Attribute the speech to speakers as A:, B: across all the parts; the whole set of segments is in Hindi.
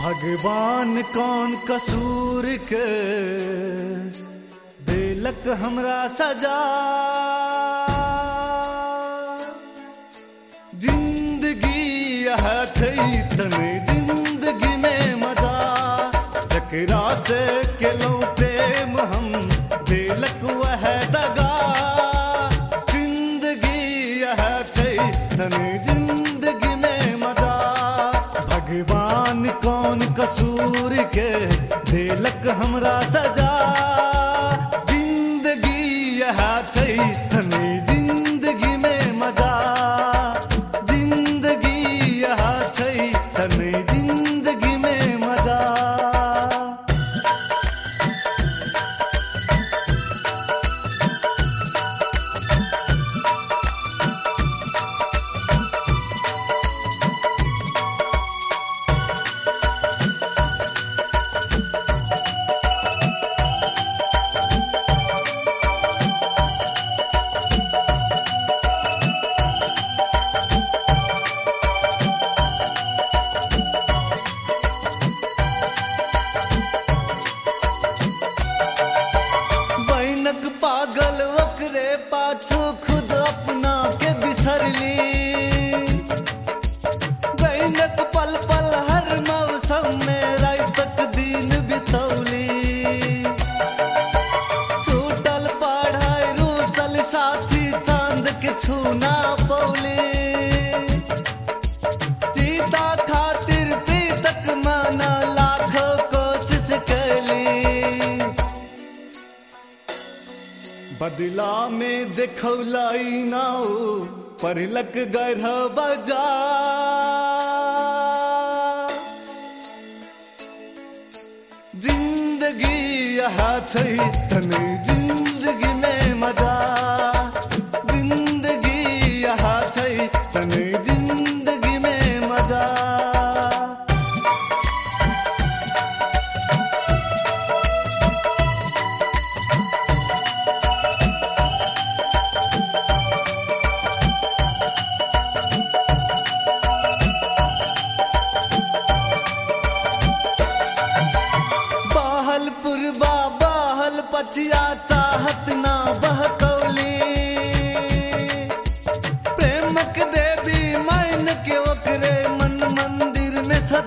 A: भगवान कौन कसूर के? दिलक हमरा सजा। ज़िंदगी यह थई तने ज़िंदगी में मज़ा। जकरा से केलो प्रेम हम दिलक वह दगा भगवान कौन कसूर के? दिलक हमरा सजा। ज़िंदगी यहाँ थी तने बदला में देखौलाई नाओ परलक गढ़ बजा। ज़िंदगी यहाँ थी तने ज़िंदगी में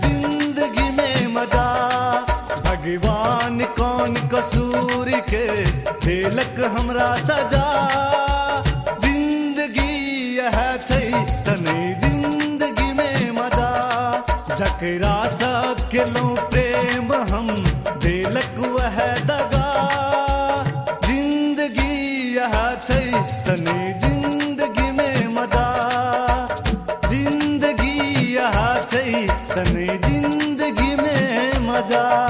A: ज़िंदगी में मज़ा। भगवान कौन कसूर के दिलक हमरा सजा। ज़िंदगी यह तने ज़िंदगी में मज़ा। जकरा प्रेम हम दिलक वह दगा। ज़िंदगी यह तने ज़िंदगी রাজা